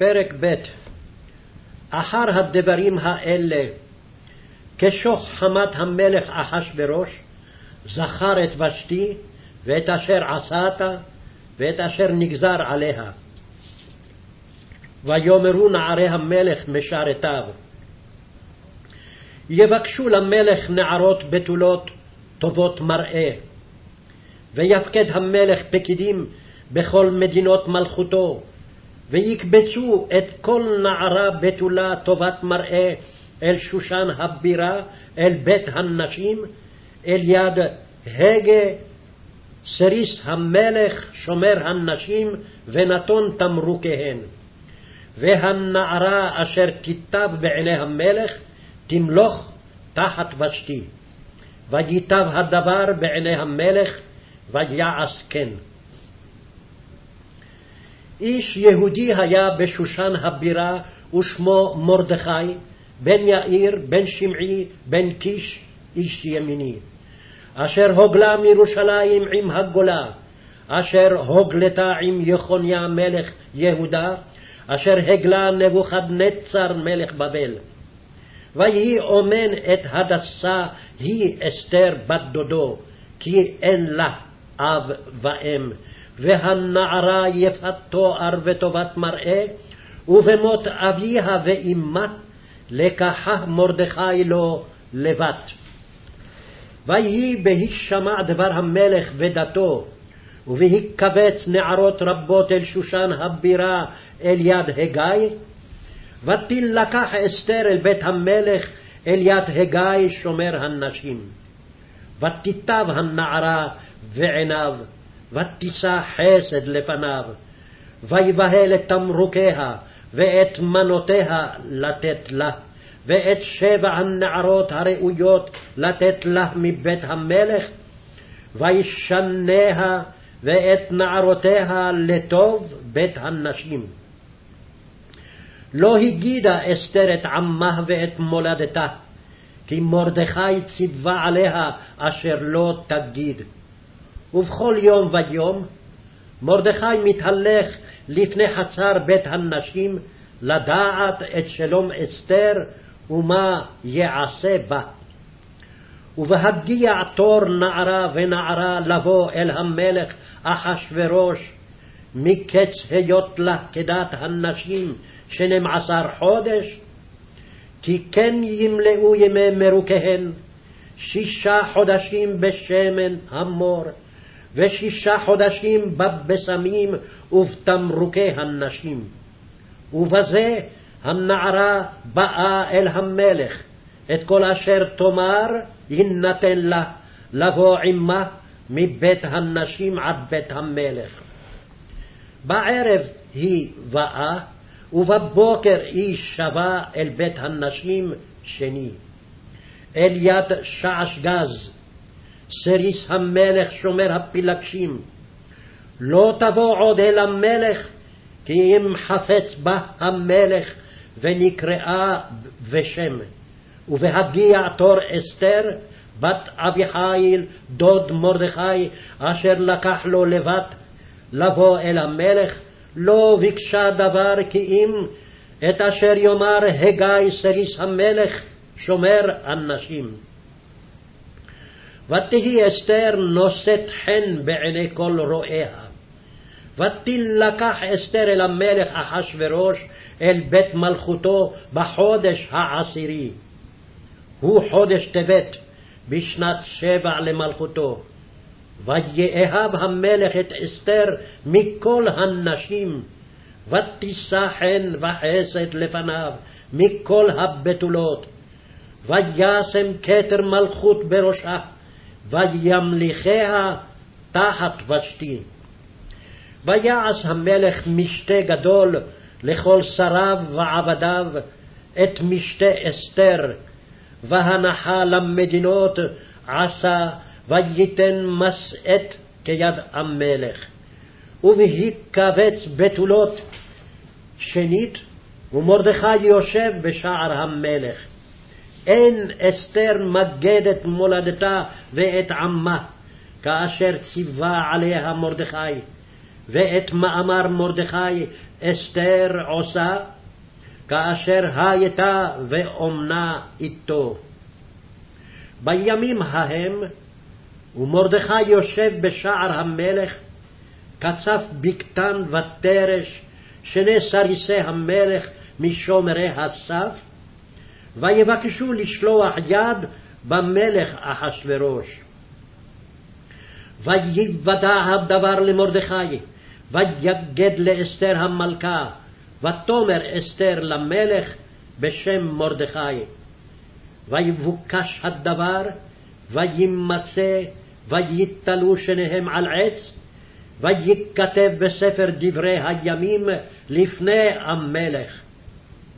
פרק ב' אחר הדברים האלה, כשוך חמת המלך אחשורוש, זכר את ושתי, ואת אשר עשת, ואת אשר נגזר עליה. ויאמרו נערי המלך משרתיו, יבקשו למלך נערות בתולות טובות מראה, ויפקד המלך פקידים בכל מדינות מלכותו, ויקבצו את כל נערה בתולה טובת מראה אל שושן הבירה, אל בית הנשים, אל יד הגה, סריס המלך, שומר הנשים, ונתון תמרוקיהן. והנערה אשר תיטב בעיני המלך, תמלוך תחת ושתי. וייטב הדבר בעיני המלך, ויעש כן. איש יהודי היה בשושן הבירה, ושמו מרדכי, בן יאיר, בן שמעי, בן קיש, איש ימיני. אשר הוגלה מירושלים עם הגולה, אשר הוגלתה עם יחוניה מלך יהודה, אשר הגלה נבוכדנצר מלך בבל. ויהי אומן את הדסה היא אסתר בת דודו, כי אין לה אב ואם, והנערה יפת תואר וטובת מראה, ובמות אביה ואמה לקחה מרדכי לו לבת. ויהי בהישמע דבר המלך ודתו, ובהיקבץ נערות רבות אל שושן הבירה אל יד הגיא, ותילקח אסתר אל בית המלך אל יד הגיא שומר הנשים. ותיטב הנערה ועיניו, ותישא חסד לפניו, ויבהל את תמרוקיה ואת מנותיה לתת לה, ואת שבע הנערות הראויות לתת לה מבית המלך, וישניה ואת נערותיה לטוב בית הנשים. לא הגידה אסתר את עמה ואת מולדתה, כי מרדכי ציווה עליה אשר לא תגיד. ובכל יום ויום מרדכי מתהלך לפני חצר בית הנשים לדעת את שלום אסתר ומה יעשה בה. ובהגיע תור נערה ונערה לבוא אל המלך אחשורוש, מקץ היות לה כדת הנשים שנים עשר חודש, כי כן ימלאו ימי מרוקיהן, שישה חודשים בשמן המור, ושישה חודשים בבשמים ובתמרוקי הנשים. ובזה הנערה באה אל המלך, את כל אשר תאמר יינתן לה, לבוא עמה מבית הנשים עד בית המלך. בערב היא באה, ובבוקר היא שבה אל בית הנשים שני. אל יד שעש גז, סריס המלך שומר הפילגשים. לא תבוא עוד אל המלך, כי אם חפץ בה המלך ונקראה בשם. ובהגיע תור אסתר, בת אביחיל, דוד מרדכי, אשר לקח לו לבת, לבוא אל המלך, לא ביקשה דבר כי אם את אשר יאמר הגיא סריס המלך, שומר הנשים. ותהי אסתר נושאת חן בעיני כל רואיה. ותילקח אסתר אל המלך אחשורוש אל בית מלכותו בחודש העשירי. הוא חודש טבת, בשנת שבע למלכותו. ויאהב המלך את אסתר מכל הנשים, ותישא חן וחסד לפניו מכל הבתולות. וישם כתר מלכות בראשה, וימליכיה תחת ושתי. ויעש המלך משתה גדול לכל שריו ועבדיו, את משתה אסתר, והנחה למדינות עשה, וייתן משאת כיד המלך. ובהיקבץ בתולות שנית, ומרדכי יושב בשער המלך. אין אסתר מגדת מולדתה ואת עמה, כאשר ציווה עליה מרדכי, ואת מאמר מרדכי אסתר עושה, כאשר הייתה ואומנה איתו. בימים ההם, ומרדכי יושב בשער המלך, קצף בקתן ותרש, שני סריסי המלך משומרי הסף, ויבקשו לשלוח יד במלך אחשורוש. ויוודע הדבר למרדכי, ויגד לאסתר המלכה, ותאמר אסתר למלך בשם מרדכי. ויבוקש הדבר, וימצא, ויתלו שניהם על עץ, וייכתב בספר דברי הימים לפני המלך.